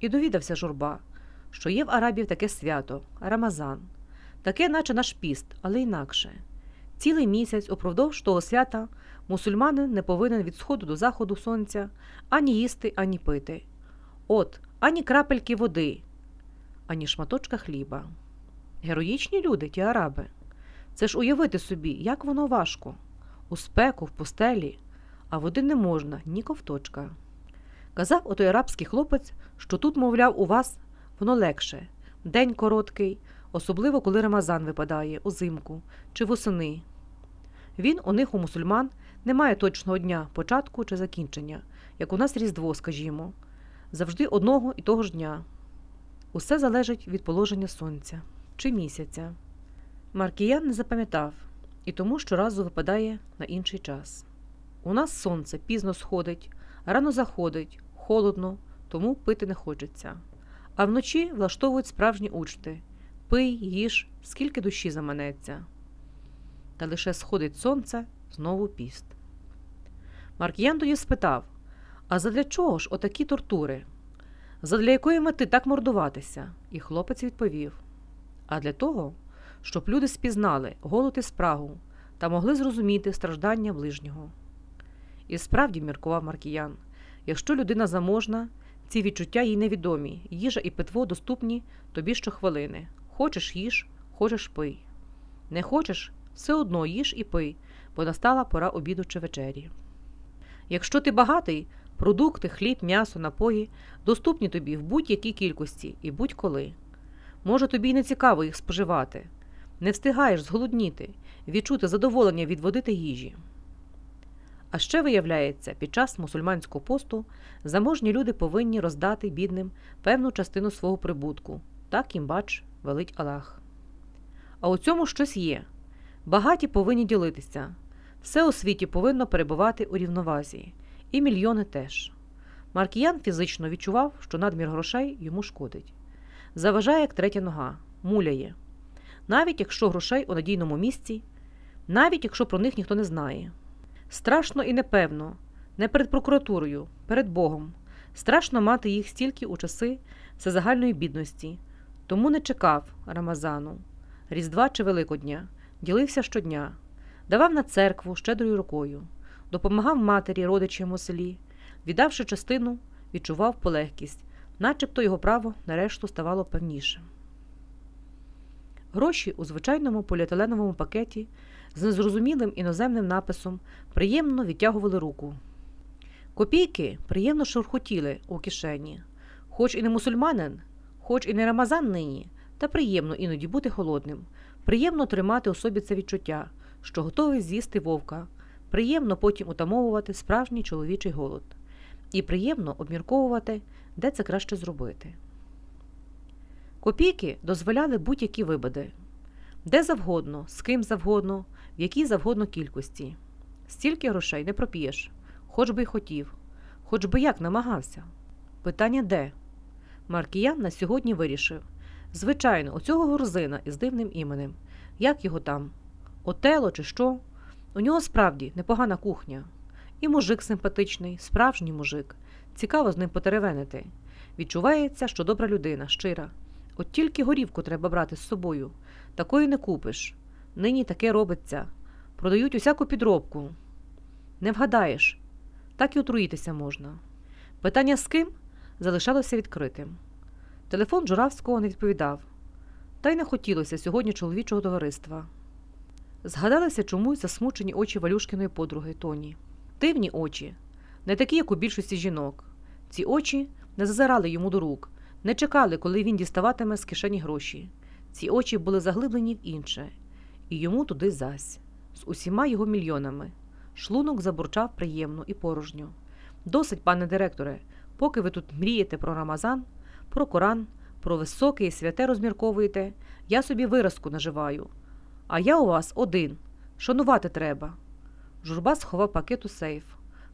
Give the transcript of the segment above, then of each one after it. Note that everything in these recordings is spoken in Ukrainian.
І довідався журба, що є в арабів таке свято Рамазан, таке, наче наш піст, але інакше. Цілий місяць упродовж того свята мусульманин не повинен від сходу до заходу сонця ані їсти, ані пити. От, ані крапельки води, ані шматочка хліба. Героїчні люди, ті араби. Це ж уявити собі, як воно важко. У спеку, в пустелі, а води не можна, ні ковточка. Казав отой арабський хлопець, що тут, мовляв, у вас воно легше, день короткий, особливо коли Рамазан випадає, узимку чи восени. Він у них у мусульман не має точного дня, початку чи закінчення, як у нас Різдво, скажімо, завжди одного і того ж дня. Усе залежить від положення сонця чи місяця. Маркіян не запам'ятав і тому щоразу випадає на інший час. У нас сонце пізно сходить, рано заходить, холодно, тому пити не хочеться. А вночі влаштовують справжні учти пий, їж, скільки душі заманеться. Та лише сходить сонце, знову піст. Маркіян тоді спитав А задля чого ж отакі тортури? Задля якої мети так мордуватися? І хлопець відповів А для того, щоб люди спізнали голод і спрагу та могли зрозуміти страждання ближнього. І справді, міркував Маркіян, якщо людина заможна, ці відчуття їй невідомі, їжа і питво доступні тобі щохвилини. Хочеш їж, хочеш пий. Не хочеш, все одно їж і пий, бо настала пора обіду чи вечері. Якщо ти багатий, продукти, хліб, м'ясо, напої доступні тобі в будь-якій кількості і будь-коли. Може, тобі й не цікаво їх споживати, не встигаєш зголодніти, відчути задоволення від води їжі. А ще виявляється, під час мусульманського посту заможні люди повинні роздати бідним певну частину свого прибутку, так їм бач, велить Аллах. А у цьому щось є. Багаті повинні ділитися, все у світі повинно перебувати у рівновазі, і мільйони теж. Маркіян фізично відчував, що надмір грошей йому шкодить. Заважає як третя нога, муляє. Навіть якщо грошей у надійному місці, навіть якщо про них ніхто не знає. Страшно і непевно, не перед прокуратурою, перед Богом. Страшно мати їх стільки у часи всезагальної бідності, тому не чекав Рамазану, Різдва чи Великодня, ділився щодня, давав на церкву щедрою рукою, допомагав матері, родичам у селі, віддавши частину, відчував полегкість, начебто його право нарешту ставало певнішим. Гроші у звичайному поліетиленовому пакеті з незрозумілим іноземним написом приємно відтягували руку. Копійки приємно шурхотіли у кишені, хоч і не мусульманин, хоч і не рамазан нині, та приємно іноді бути холодним, приємно тримати у собі це відчуття, що готовий з'їсти вовка, приємно потім утамовувати справжній чоловічий голод, і приємно обмірковувати, де це краще зробити. Копійки дозволяли будь-які вибади, де завгодно, з ким завгодно, в якій завгодно кількості. Стільки грошей не проп'єш, хоч би й хотів, хоч би як намагався. Питання де? Маркіян на сьогодні вирішив. Звичайно, у цього грузина із дивним іменем. Як його там? Отело чи що? У нього справді непогана кухня. І мужик симпатичний, справжній мужик. Цікаво з ним потеревенити. Відчувається, що добра людина, щира. От тільки горівку треба брати з собою. Такої не купиш. Нині таке робиться. Продають усяку підробку. Не вгадаєш, так і отруїтися можна. Питання з ким залишалося відкритим. Телефон Журавського не відповідав, та й не хотілося сьогодні чоловічого товариства. Згадалися чомусь засмучені очі Валюшкиної подруги Тоні. Дивні очі, не такі, як у більшості жінок. Ці очі не зазирали йому до рук, не чекали, коли він діставатиме з кишені гроші. Ці очі були заглиблені в інше, і йому туди зась, з усіма його мільйонами. Шлунок забурчав приємно і порожньо. Досить, пане директоре, поки ви тут мрієте про Рамазан, про Коран, про високе і святе розмірковуєте, я собі виразку наживаю. А я у вас один. Шанувати треба. Журба сховав пакет у сейф,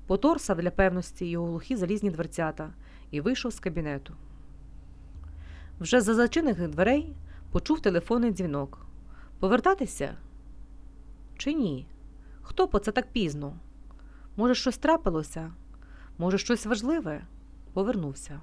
поторсав для певності його глухі залізні дверцята і вийшов з кабінету. Вже за зачинених дверей почув телефонний дзвінок. Повертатися? Чи ні? Хто по це так пізно? Може, щось трапилося? Може, щось важливе? Повернувся.